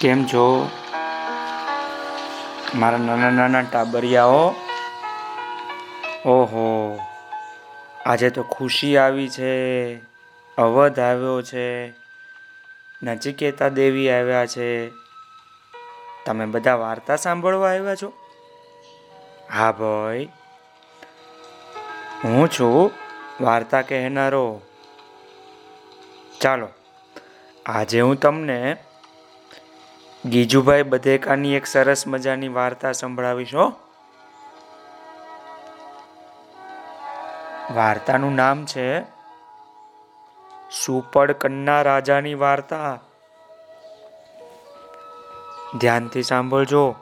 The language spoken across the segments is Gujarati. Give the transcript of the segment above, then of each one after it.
કેમ છો? મારા નાના નાના ટાબરિયાઓ. ઓહો, આજે તો ખુશી આવી છે. અવધ આવ્યો છે. નચિકેતા દેવી આવ્યા છે. તમે બધા વાર્તા સાંભળવા આવ્યા છો? હા ભાઈ. હું છું વાર્તા કહેનારો. ચાલો, આજે હું તમને ગીજુભાઈ બધેકાની એક સરસ મજાની વાર્તા સંભળાવીશ વાર્તાનું નામ છે સુપડ કન્ના રાજાની વાર્તા. ધ્યાનથી સાંભળજો.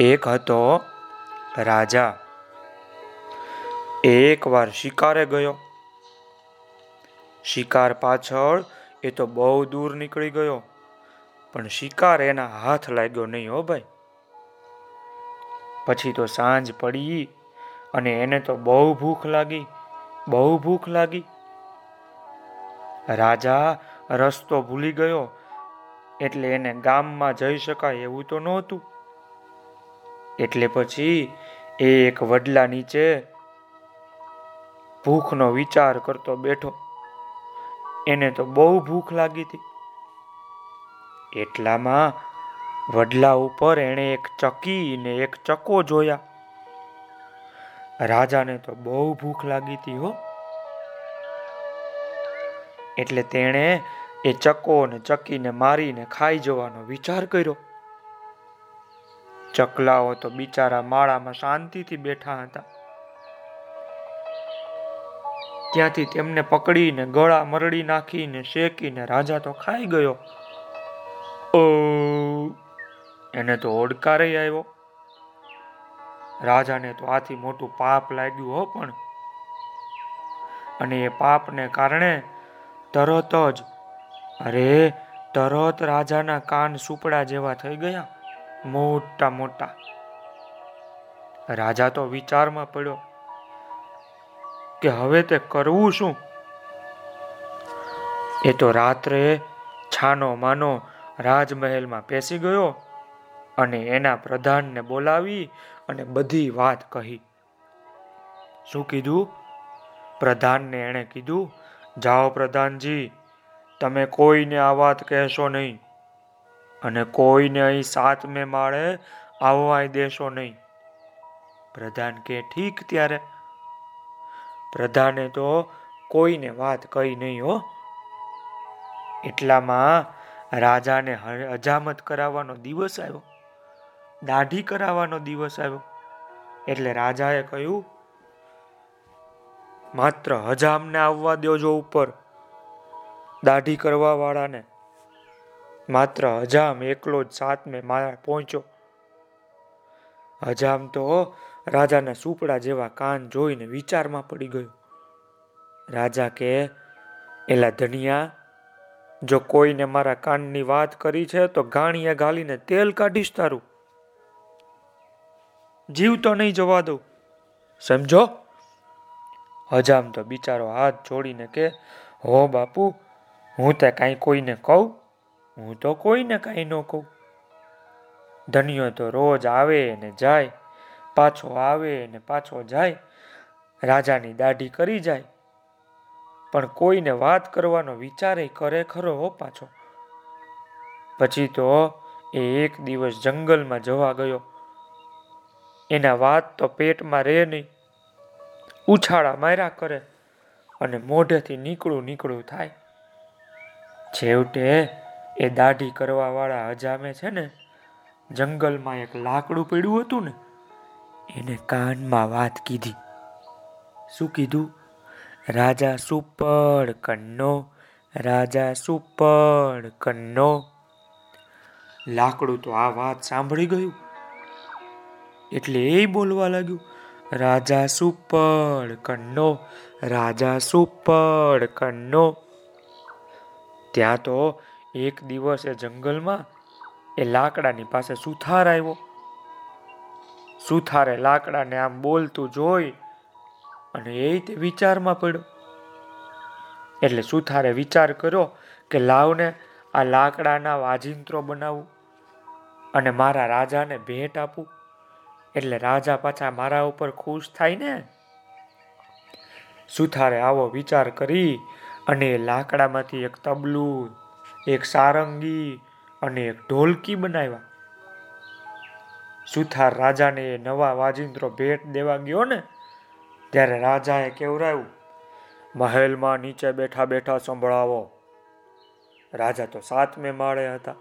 એક હતો રાજા. એક વાર શિકારે ગયો. શિકાર પાછળ એ તો બહુ દૂર નીકળી ગયો. પણ શિકાર એના હાથ લાગ્યો નહીં હો ભાઈ. પછી તો સાંજ પડી અને એને તો બહુ ભૂખ લાગી, બહુ ભૂખ લાગી. રાજા રસ્તો ભૂલી ગયો એટલે એને ગામમાં જઈ શકાય એવું તો નહોતું. એટલે પછી એ એક વડલા નીચે ભૂખનો વિચાર કરતો બેઠો. એને તો બહુ ભૂખ લાગી હતી. એટલામાં વડલા ઉપર એણે એક ચકી ને એક ચકો જોયા. રાજાને તો બહુ ભૂખ લાગી હતી હો. એટલે તેણે એ ચકો ને ચકીને મારીને ખાઈ જવાનો વિચાર કર્યો. ચકલાઓ તો બિચારા માળામાં શાંતિથી બેઠા હતા. ત્યાંથી તેમને પકડીને ગળા મરડી નાખીને શેકીને રાજા તો ખાઈ ગયો. ઓ એને તો ઓડકારે આવ્યો. રાજાને તો આથી મોટું પાપ લાગ્યું, હો પણ. અને એ પાપને કારણે તરત જ, અરે, તરત રાજાના કાન સુપડા જેવા થઈ ગયા, મોટા મોટા. રાજા તો વિચારમાં પડ્યો કે હવે તે કરવું શું? એ તો રાત્રે છાનો માનો રાજમહેલમાં પેસી ગયો અને એના પ્રધાનને બોલાવી અને બધી વાત કહી. શું કીધું? પ્રધાનને એણે કીધું, જાઓ પ્રધાનજી, તમે કોઈને આ વાત કહેશો નહીં અને કોઈને અહીં સાતમે માળે આવવાય દેશો નહીં. પ્રધાન કે, ઠીક ત્યારે. પ્રધાને તો કોઈને વાત કહી નહીં હો. એટલામાં રાજાને હજામત કરાવવાનો દિવસ આવ્યો. દાઢી કરાવવાનો દિવસ આવ્યો. એટલે રાજાએ કહ્યું, માત્ર હજામને આવવા દેજો ઉપર, દાઢી કરવા વાળાને માત્ર હજામ એકલો જ સાતમે મારા પહોંચ્યો. હજામ તો રાજાના સુપડા જેવા કાન જોઈને વિચારમાં પડી ગયો. રાજા કે, એલા ધનિયા જો કોઈને મારા કાનની વાત કરી છે, તો ગાણીએ ગાલીને તેલ કાઢીશ તારું. જીવ તો નહીં જવા દઉં. સમજો? હજામ તો બિચારો હાથ જોડીને કે, હો બાપુ, હું તે કાંઈ કોઈને કહું? હું તો કોઈને કાંઈ ન કહું. ધનિયો તો રોજ આવે ને જાય, પાછો આવે ને પાછો જાય, રાજાની દાઢી કરી જાય. પણ કોઈને વાત કરવાનો વિચારે કરે ખરો હો પાછો. પછી તો એ એક દિવસ જંગલમાં જવા ગયો. એના વાત તો પેટમાં રહે નહીં. ઉછાળા માર્યા કરે અને મોઢેથી નીકળું નીકળું થાય. છેવટે એ દાઢી કરવાવાળા હજામે છે ને, જંગલમાં એક લાકડું પડ્યું હતું ને, એને કાનમાં વાત કીધી. શું કીધું? રાજા સુપર કન્નો, રાજા સુપર કન્નો. લાકડું તો આ વાત સાંભળી ગયું. એટલે એ બોલવા લાગ્યું, રાજા સુપર કન્નો, રાજા સુપર કન્નો. ત્યાં તો એક દિવસ જંગલમાં એ લાકડાની પાસે સુથાર આવ્યો. સુથારે લાકડાને આમ બોલતું જોઈ અને એ તે વિચારમાં પડ્યો. એટલે સુથારે વિચાર કર્યો કે લાવને આ લાકડાના વાજિંત્રો બનાવું અને મારા રાજાને ભેટ આપું. એટલે રાજા પાછા મારા ઉપર ખુશ થાય ને? સુથારે આવો વિચાર કરી અને લાકડામાંથી એક તબલું, એક સારંગી અને એક ઢોલકી બનાવ્યા. સુથાર રાજાને એ નવા વાજિંત્રો ભેટ દેવા ગયો ને? ત્યારે રાજાએ કેવરાયું, મહેલમાં નીચે બેઠા બેઠા સંભળાવો. રાજા તો સાતમે માળે હતા.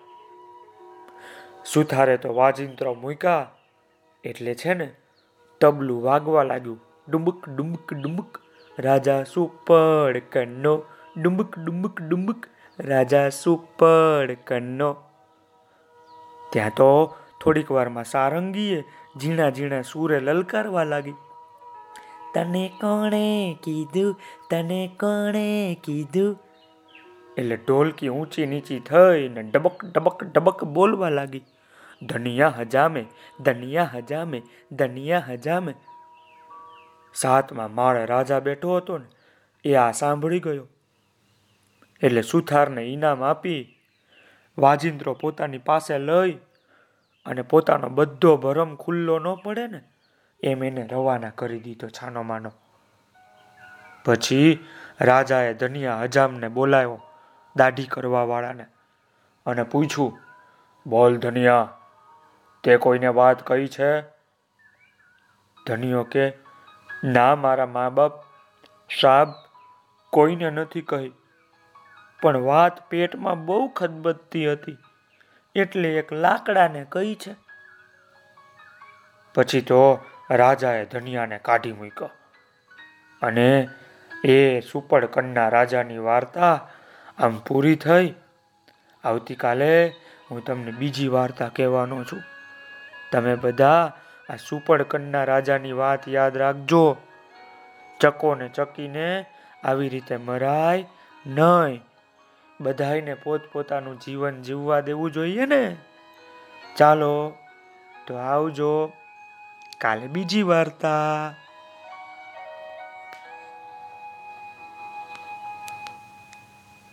સુથારે તો વાજિંત્રો મૂક્યા, એટલે છે ને તબલું વાગવા લાગ્યું. ડુંબક ડુંબક ડુંબક, રાજા સુપડ કન્નો. ડુંબક ડુંબક ડુંબક, રાજા સુપડ કન્નો. ત્યાં તો થોડીક વારમાં સારંગીએ ઝીણા ઝીણા સૂરે લલકારવા લાગી. તને કોણે કીધું? તને કોણે કીધું? એટલે ઢોલકી ઊંચી નીચી થઈ ને ડબક ડબક ડબક બોલવા લાગી. ધનિયા હજામે ધનિયા હજામે ધનિયા હજામે. સાતમાં માળે રાજા બેઠો હતો ને, એ આ સાંભળી ગયો. એટલે સુથારને ઇનામ આપી વાજિંદ્રો પોતાની પાસે લઈ અને પોતાનો બધો ભરમ ખુલ્લો ન પડે ને એમ એને રવાના કરી દીધો છાનો માનો. પછી રાજાએ ધનિયા હજામને બોલાવ્યો દાઢી કરવા વાળાને અને પૂછ્યું, બોલ ધનિયા તે કોઈને વાત કહી છે? ધનિયો કે, ના, મારા મા બાપ સાબ કોઈને નથી કહી, પણ વાત પેટમાં બહુ ખદબદતી હતી, એટલે એક લાકડાને કહી છે. પછી તો રાજાએ ધનિયાને કાઢી મૂક્યો. અને એ સુપડ કન્ના રાજાની વાર્તા આમ પૂરી થઈ. આવતીકાલે હું તમને બીજી વાર્તા કહેવાનો છું. તમે બધા આ સુપડ કન્ના રાજાની વાત યાદ રાખજો. ચકોને ચકીને આવી રીતે મરાય નહીં. બધાને પોતપોતાનું જીવન જીવવા દેવું જોઈએ ને. ચાલો, તો આવજો. કાલે બીજી વાર્તા.